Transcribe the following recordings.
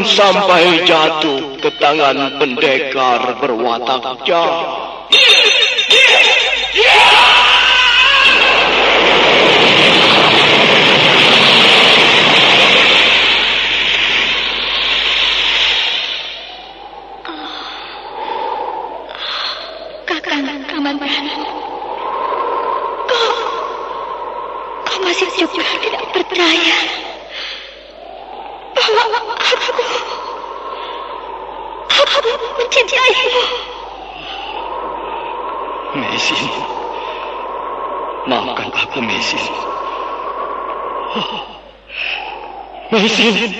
Sampai jatuh ke tangan pendekar berwatak jahat. Hey,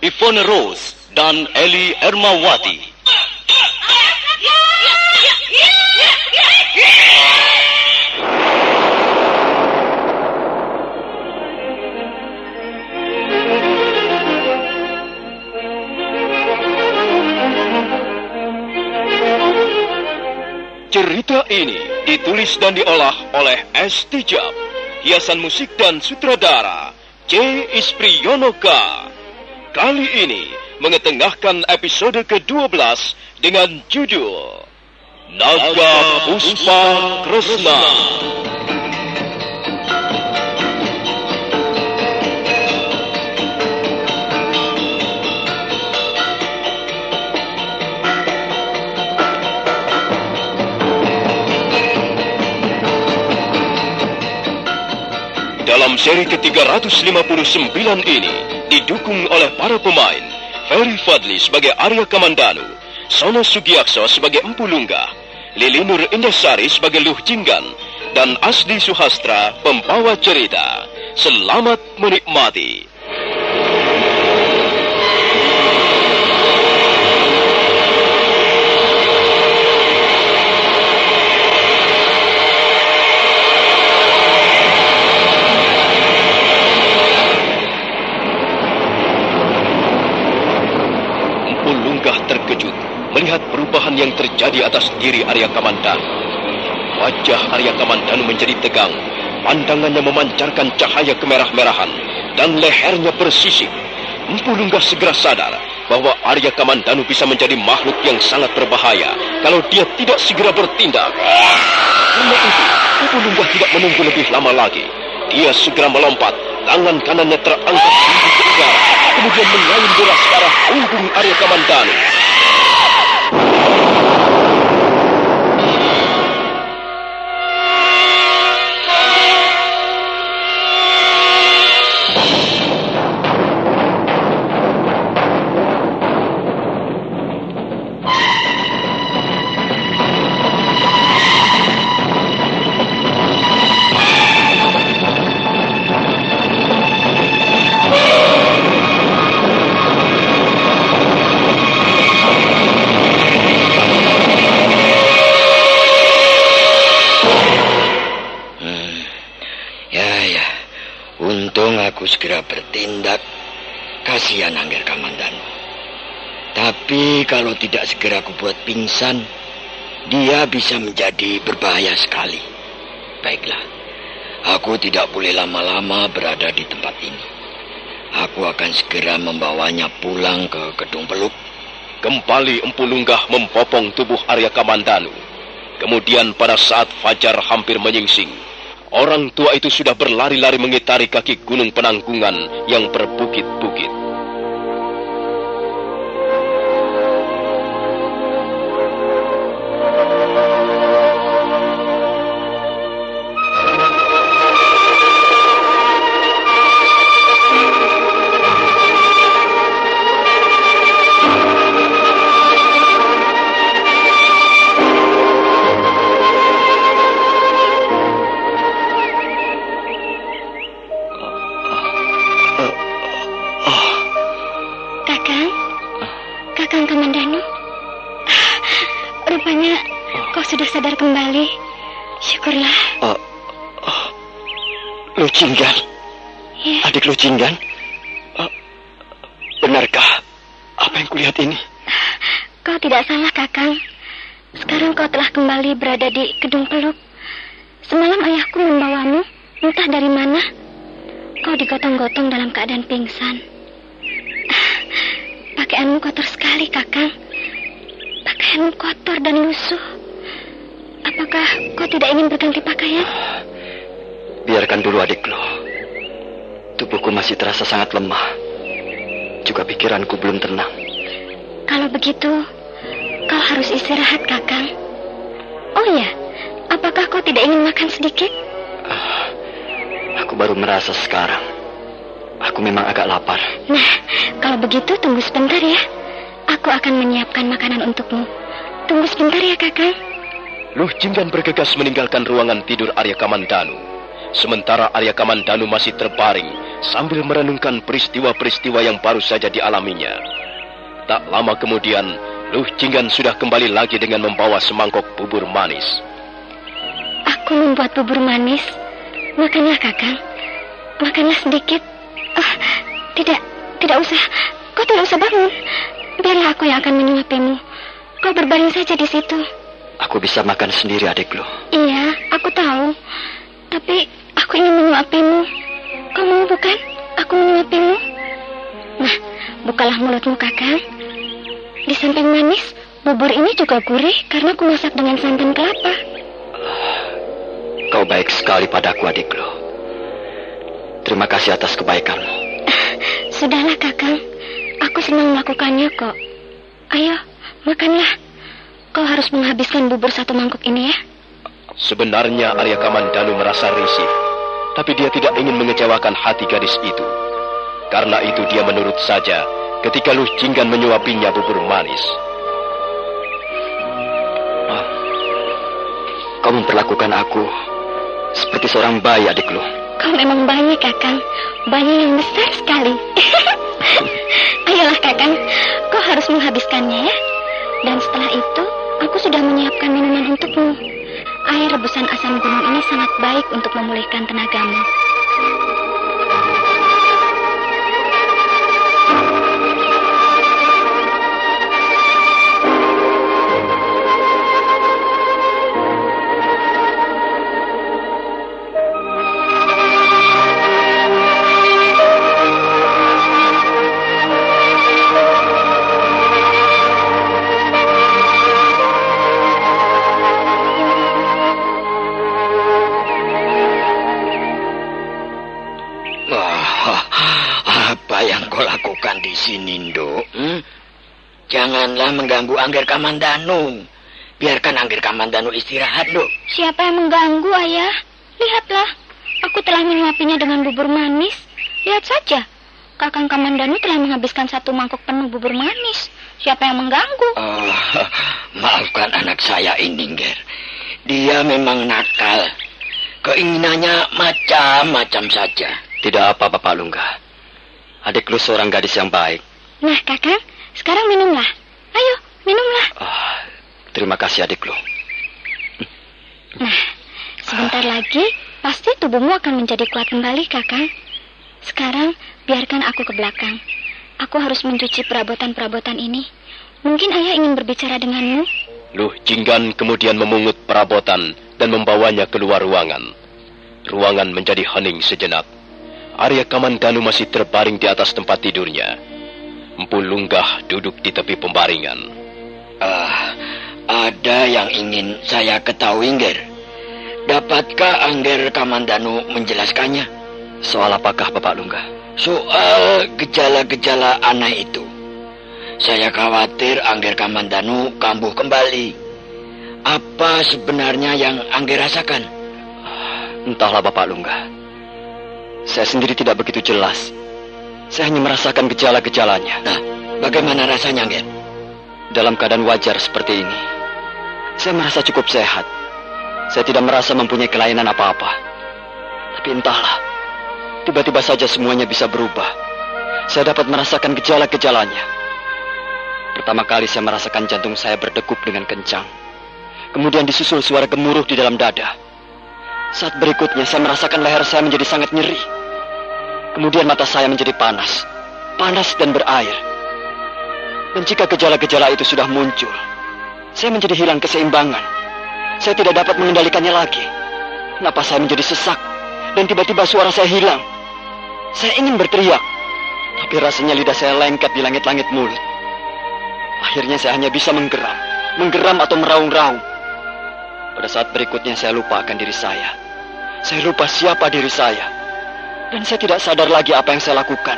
Ivone Rose, dan Eli Ermawati. Cerita ini ditulis dan diolah oleh S. Tijab, hiasan musik dan sutradara C. Ispriyonoka. Kali ini mengetengahkan episode ke-12 dengan judul Naga Puspa Kresna. Dalam seri ke-359 ini didukung oleh para pemain Ferry Fadli sebagai Arya Kamandanu, Sono Sugiakso sebagai Empu Lunggah, Lili Nur Indasari sebagai Luh Jinggan, dan Asdi Suhastra pembawa cerita. Selamat menikmati. Perubahan yang terjadi atas diri Arya Kamandanu. Wajah Arya Kamandanu menjadi tegang, pandangannya memancarkan cahaya kemerah-merahan, dan lehernya bersisik. Empu Lunggah segera sadar bahwa Arya Kamandanu bisa menjadi makhluk yang sangat berbahaya kalau dia tidak segera bertindak. Karena itu, Empu Lunggah tidak menunggu lebih lama lagi. Dia segera melompat, tangan kanannya terangkat tinggi ke udara, kemudian menyayun bola ke arah punggung Arya Kamandanu. Ya, Untung aku segera bertindak. Kasihan Angger Kamandanu. Tapi kalau tidak segera aku buat pingsan, dia bisa menjadi berbahaya sekali. Baiklah, aku tidak boleh lama-lama berada di tempat ini. Aku akan segera membawanya pulang ke gedung peluk. Kembali Empu Lunggah membopong tubuh Arya Kamandanu. Kemudian pada saat fajar hampir menyingsing, orang tua itu sudah berlari-lari mengitari kaki gunung penanggungan yang berbukit-bukit. Kulihat ini? kau tidak salah, Kakang. Sekarang kau telah kembali berada di Gedung Peluk. Semalam ayahku membawamu, entah dari mana. Kau digotong-gotong dalam keadaan pingsan. Pakaianmu kotor sekali, Kakang. Pakaianmu kotor dan lusuh. Apakah kau tidak ingin berganti pakaian? Biarkan dulu adikku. Tubuhku masih terasa sangat lemah. Juga pikiranku belum tenang. Kalau begitu, kau harus istirahat, Kakang. Oh ya, apakah kau tidak ingin makan sedikit? Aku baru merasa sekarang. Aku memang agak lapar. Nah, kalau begitu tunggu sebentar ya. Aku akan menyiapkan makanan untukmu. Tunggu sebentar ya, Kakang. Luh Jinggan bergegas meninggalkan ruangan tidur Arya Kamandanu. Sementara Arya Kamandanu masih terbaring sambil merenungkan peristiwa-peristiwa yang baru saja dialaminya. Tak lama kemudian, Luh Jinggan sudah kembali lagi dengan membawa semangkok bubur manis. Aku membuat bubur manis. Makanlah, Kakang. Makanlah sedikit. Ah, tidak, tidak usah. Kau tidak usah bangun. Biarlah aku yang akan menyuapimu. Kau berbaring saja di situ. Aku bisa makan sendiri adikku. Iya, aku tahu. Tapi aku ingin menyuapimu. Kau mau bukan? Aku menyuapimu. Bukalah mulutmu, Kakang. Di samping manis, bubur ini juga gurih karena aku masak dengan santan kelapa. Kau baik sekali padaku adikku. Terima kasih atas kebaikanmu. Sudahlah, Kakang. Aku senang melakukannya kok. Ayo, makanlah. Kau harus menghabiskan bubur satu mangkuk ini ya. Sebenarnya Arya Kamandanu merasa risih, tapi dia tidak ingin mengecewakan hati gadis itu. Karena itu dia menurut saja ketika Luh Jinggan menyuapinya bubur manis. Kau memperlakukan aku seperti seorang bayi adikku. Kau memang bayi, Kakang. Bayi yang besar sekali. Ayolah, Kakang. Kau harus menghabiskannya ya. Dan setelah itu, aku sudah menyiapkan minuman untukmu. Air rebusan asam gunung ini sangat baik untuk memulihkan tenagamu. Janganlah mengganggu Angger Kamandanu. Biarkan Angger Kamandanu istirahat, Nduk. Siapa yang mengganggu, Ayah? Lihatlah, aku telah menyuapinya dengan bubur manis. Lihat saja, Kakang Kamandanu telah menghabiskan satu mangkuk penuh bubur manis. Siapa yang mengganggu? Oh, maafkan anak saya ini, Nger. Dia memang nakal. Keinginannya macam-macam saja. Tidak apa, Bapak Lungga. Adik lu seorang gadis yang baik. Nah, Kakang, sekarang minumlah. Ayo, minumlah. Ah, terima kasih adik lu. Nah, sebentar lagi pasti tubuhmu akan menjadi kuat kembali, Kakang. Sekarang biarkan aku ke belakang. Aku harus mencuci perabotan-perabotan ini. Mungkin ayah ingin berbicara denganmu. Luh Jinggan kemudian memungut perabotan dan membawanya keluar ruangan. Ruangan menjadi hening sejenak. Arya Kamandanu masih terbaring di atas tempat tidurnya. Empu Lunggah duduk di tepi pembaringan. Ah, ada yang ingin saya ketahui, Nger. Dapatkah Angger Kamandanu menjelaskannya? Soal apakah Bapak Lunggah? Soal gejala-gejala aneh itu. Saya khawatir Angger Kamandanu kambuh kembali. Apa sebenarnya yang Angger rasakan? Entahlah Bapak Lunggah. Saya sendiri tidak begitu jelas. Saya hanya merasakan gejala-gejalanya. Nah, bagaimana rasanya, Nger? Dalam keadaan wajar seperti ini, saya merasa cukup sehat. Saya tidak merasa mempunyai kelainan apa-apa. Tapi entahlah, tiba-tiba saja semuanya bisa berubah. Saya dapat merasakan gejala-gejalanya. Pertama kali saya merasakan jantung saya berdegup dengan kencang. Kemudian disusul suara gemuruh di dalam dada. Saat berikutnya saya merasakan leher saya menjadi sangat nyeri. Kemudian mata saya menjadi panas. Panas dan berair. Dan jika gejala-gejala itu sudah muncul, saya menjadi hilang keseimbangan. Saya tidak dapat mengendalikannya lagi. Kenapa saya menjadi sesak dan tiba-tiba suara saya hilang? Saya ingin berteriak, tapi rasanya lidah saya lengket di langit-langit mulut. Akhirnya saya hanya bisa menggeram, menggeram atau meraung-raung. Pada saat berikutnya saya lupa akan diri saya. Saya lupa siapa diri saya. Dan saya tidak sadar lagi apa yang saya lakukan.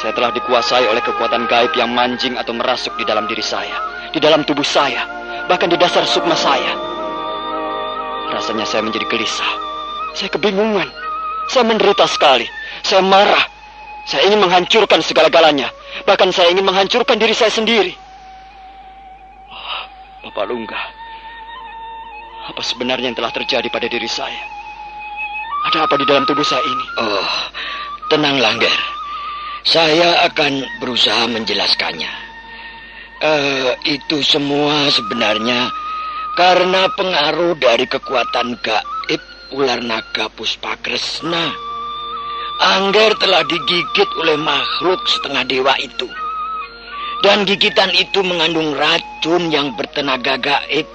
Saya telah dikuasai oleh kekuatan gaib yang manjing atau merasuk di dalam diri saya, di dalam tubuh saya, bahkan di dasar sukma saya. Rasanya saya menjadi gelisah. Saya kebingungan. Saya menderita sekali. Saya marah. Saya ingin menghancurkan segala-galanya. Bahkan saya ingin menghancurkan diri saya sendiri. Oh, Bapak Lunggah, apa sebenarnya yang telah terjadi pada diri saya? Ada apa di dalam tubuh saya ini? Oh, tenanglah, Nger. Saya akan berusaha menjelaskannya. Eh, itu semua sebenarnya karena pengaruh dari kekuatan gaib ular naga Puspakresna. Angger telah digigit oleh makhluk setengah dewa itu. Dan gigitan itu mengandung racun yang bertenaga gaib.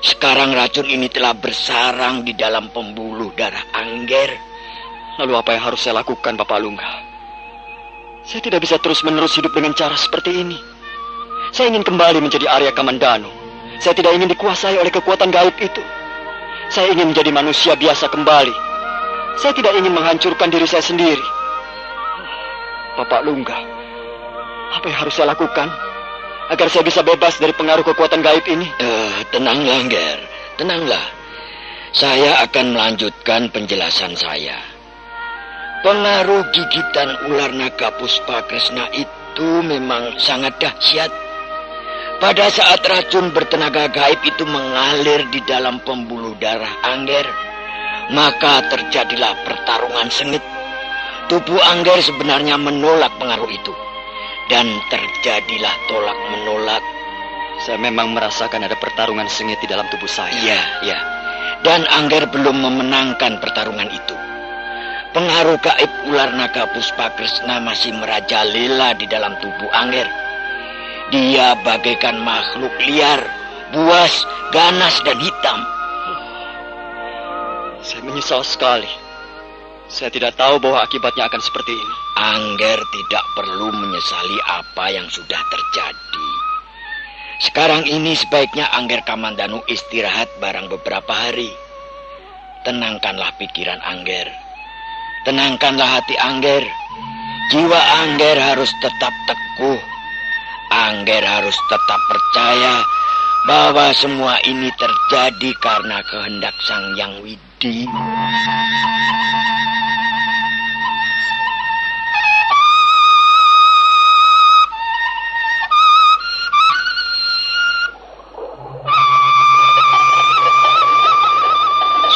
Sekarang racun ini telah bersarang di dalam pembuluh darah Angger. Lalu apa yang harus saya lakukan, Bapak Lungga? Saya tidak bisa terus-menerus hidup dengan cara seperti ini. Saya ingin kembali menjadi Arya Kamandanu. Saya tidak ingin dikuasai oleh kekuatan gaib itu. Saya ingin menjadi manusia biasa kembali. Saya tidak ingin menghancurkan diri saya sendiri. Bapak Lungga, apa yang harus saya lakukan agar saya bisa bebas dari pengaruh kekuatan gaib ini? Uh, tenanglah, Ger. Tenanglah. Saya akan melanjutkan penjelasan saya. Pengaruh gigitan ular naga puspa Kresna itu memang sangat dahsyat. Pada saat racun bertenaga gaib itu mengalir di dalam pembuluh darah Angger, maka terjadilah pertarungan sengit. Tubuh Angger sebenarnya menolak pengaruh itu. Dan terjadilah tolak menolak. Saya memang merasakan ada pertarungan sengit di dalam tubuh saya. Iya, iya. Dan Angger belum memenangkan pertarungan itu. Pengaruh gaib ular naga Puspa Kresna masih merajalela di dalam tubuh Angger. Dia bagaikan makhluk liar, buas, ganas, dan hitam. Saya menyesal sekali. Saya tidak tahu bahwa akibatnya akan seperti ini. Angger tidak perlu menyesali apa yang sudah terjadi. Sekarang ini sebaiknya Angger Kamandanu istirahat barang beberapa hari. Tenangkanlah pikiran Angger. Tenangkanlah hati Angger. Jiwa Angger harus tetap teguh. Angger harus tetap percaya bahwa semua ini terjadi karena kehendak Sang Yang Widi.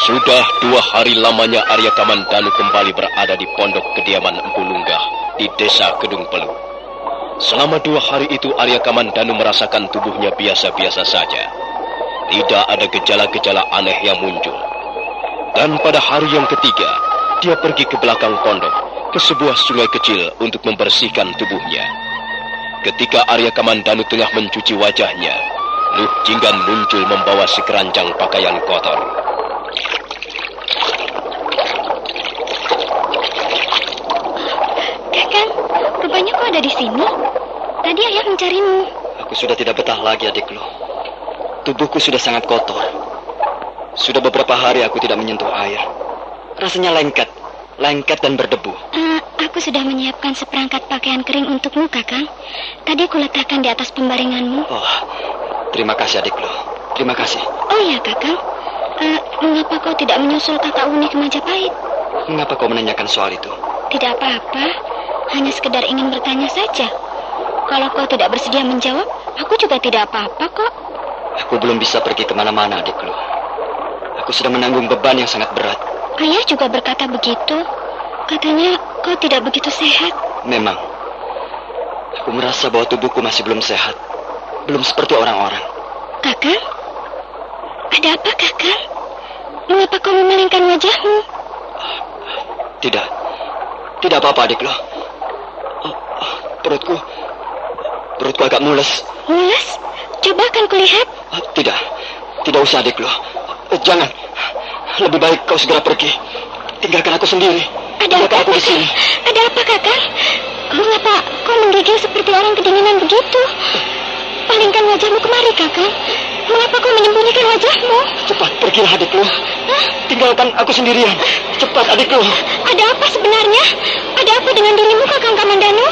Sudah dua hari lamanya Arya Kamandanu kembali berada di pondok kediaman Empu Lunggah di desa Kedung Peluk. Selama dua hari itu Arya Kamandanu merasakan tubuhnya biasa-biasa saja. Tidak ada gejala-gejala aneh yang muncul. Dan pada hari yang ketiga, dia pergi ke belakang pondok, ke sebuah sungai kecil untuk membersihkan tubuhnya. Ketika Arya Kamandanu tengah mencuci wajahnya, Luh Jinggan muncul membawa sekeranjang pakaian kotor. Kakang, rupanya kau ada di sini? Tadi ayah mencarimu. Aku sudah tidak betah lagi adikku. Tubuhku sudah sangat kotor. Sudah beberapa hari aku tidak menyentuh air. Rasanya lengket, lengket dan berdebu. Uh, aku sudah menyiapkan seperangkat pakaian kering untukmu, Kakang. Tadi aku letakkan di atas pembaringanmu. Oh, terima kasih adikku. Terima kasih. Oh ya, Kakang. Uh, mengapa kau tidak menyusul kakak Uni ke Majapahit? Mengapa kau menanyakan soal itu? Tidak apa-apa. Hanya sekedar ingin bertanya saja. Kalau kau tidak bersedia menjawab, aku juga tidak apa-apa kok. Aku belum bisa pergi ke mana-mana, adikku. Aku sedang menanggung beban yang sangat berat. Ayah juga berkata begitu. Katanya kau tidak begitu sehat. Memang. Aku merasa bahwa tubuhku masih belum sehat. Belum seperti orang-orang. Kakak? Ada apa, Kakak? Mengapa kau memalingkan wajahmu? Tidak. Tidak apa-apa, adik lo. Oh, perutku... Perutku agak mules. Mules? Coba akan kulihat. Oh, tidak. Tidak usah, adik lo. Jangan. Lebih baik kau segera pergi. Tinggalkan aku sendiri. Ada Tinggalkan apa, aku di sini. Ada apa, Kakak? Mengapa kau menggigil seperti orang kedinginan begitu? Palingkan wajahmu kemari, Kakak. Mengapa kau menyembunyikan wajahmu? Cepat, pergilah adikku. Tinggalkan aku sendirian. Cepat, adikku. Ada apa sebenarnya? Ada apa dengan dirimu, Kakang Kamandanu?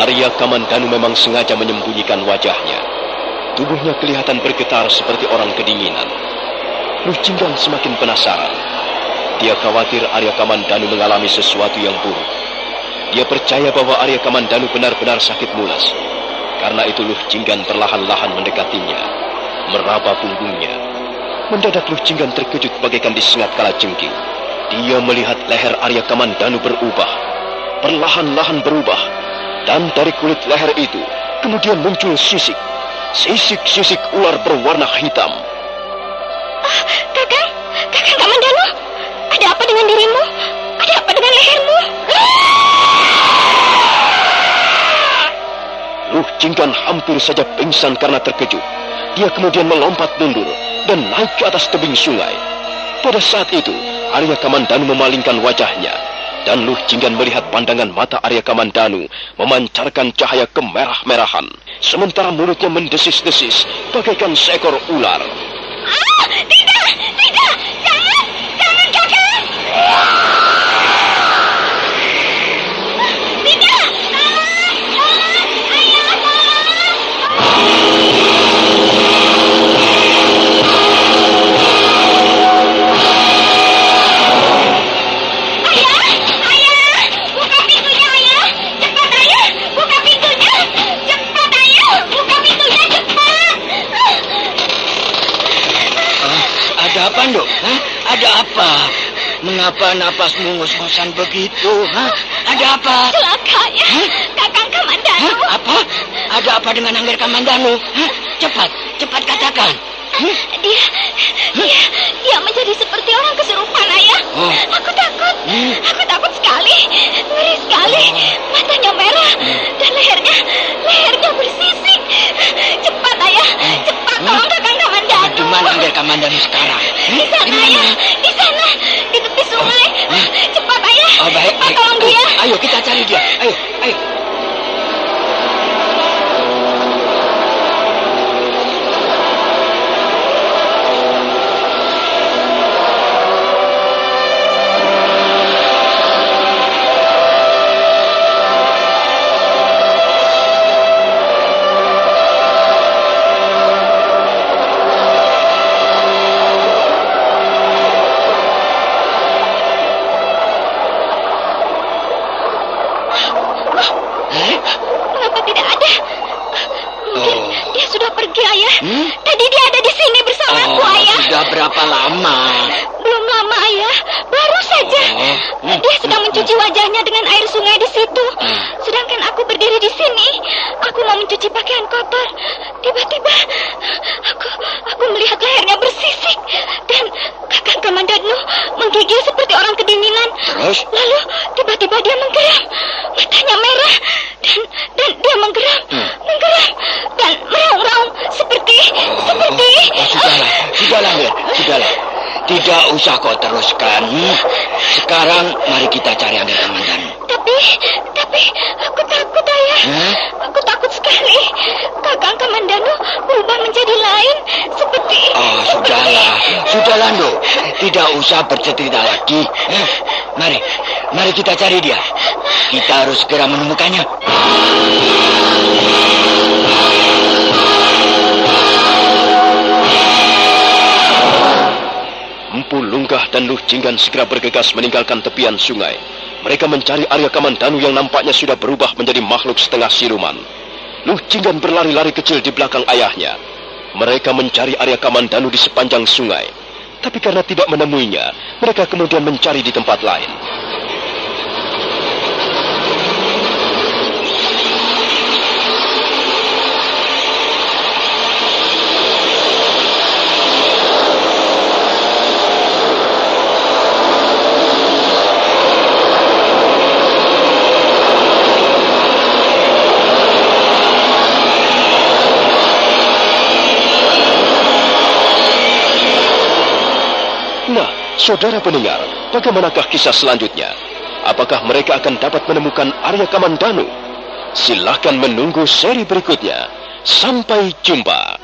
Arya Kamandanu memang sengaja menyembunyikan wajahnya. Tubuhnya kelihatan bergetar seperti orang kedinginan. Luh Jinggan semakin penasaran. Dia khawatir Arya Kamandanu mengalami sesuatu yang buruk. Dia percaya bahwa Arya Kamandanu benar-benar sakit mulas. Karena itu Luh Jinggan perlahan-lahan mendekatinya, meraba punggungnya. Mendadak Luh Jinggan terkejut bagaikan disengat kala jengking. Dia melihat leher Arya Kamandanu berubah. Perlahan-lahan berubah. Dan dari kulit leher itu, kemudian muncul sisik. Sisik-sisik ular berwarna hitam. Kakak Kamandanu, ada apa dengan dirimu? Ada apa dengan lehermu? Luh Jinggan hampir saja pingsan karena terkejut. Dia kemudian melompat mundur dan naik ke atas tebing sungai. Pada saat itu, Arya Kamandanu memalingkan wajahnya. Dan Luh Jinggan melihat pandangan mata Arya Kamandanu memancarkan cahaya kemerah-merahan. Sementara mulutnya mendesis-desis bagaikan seekor ular. Ah, tidak, tidak, Ada apa, Nduk? Hah? Ada apa? Mengapa napasmu ngos-ngosan begitu? Hah? Ada apa? Celaka ya, kakang Kamandanu. Hah? Apa? Ada apa dengan Angger Kamandanu? Hah? Cepat, cepat katakan. Dia, dia, dia menjadi seperti orang kesurupan, ayah. Oh. Aku takut, Hmm. aku takut sekali, ngeri sekali. Matanya merah dan lehernya, lehernya bersisik. Cepat, ayah, cepat tolong kakang Kamandanu. Di mana Angger Kamandanu sekarang? Di sana, ayah, di sana, di tepi sungai. Cepat, ayah, Oh, baik, cepat baik. tolong dia. Ayo, kita cari dia. Ayo, ayo. Pakaian kotor. Tiba-tiba aku aku melihat lehernya bersisik dan kakak Kamandanu menggigil seperti orang kedinginan. Terus? Lalu tiba-tiba dia menggeram. Matanya merah dan dan dia menggeram, Hmm. menggeram dan meraung-raung seperti seperti Oh, sudahlah, sudahlah, Mir. Sudahlah. Tidak usah kau teruskan. Sekarang mari kita cari Angger Kamandanu. Tapi, tapi aku takut ayah. Hah? Aku takut sekali. Kakang Kamandanu berubah menjadi lain seperti. Oh, sudahlah. Sudahlah, Ndo. Tidak usah bercerita lagi. Eh, mari, mari kita cari dia. Kita harus segera menemukannya. Lunggah dan Luh Jinggan segera bergegas meninggalkan tepian sungai. Mereka mencari Arya Kamandanu yang nampaknya sudah berubah menjadi makhluk setengah siluman. Luh Jinggan berlari-lari kecil di belakang ayahnya. Mereka mencari Arya Kamandanu di sepanjang sungai. Tapi karena tidak menemuinya, mereka kemudian mencari di tempat lain. Nah, saudara pendengar, bagaimanakah kisah selanjutnya? Apakah mereka akan dapat menemukan Arya Kamandanu? Silahkan menunggu seri berikutnya. Sampai jumpa.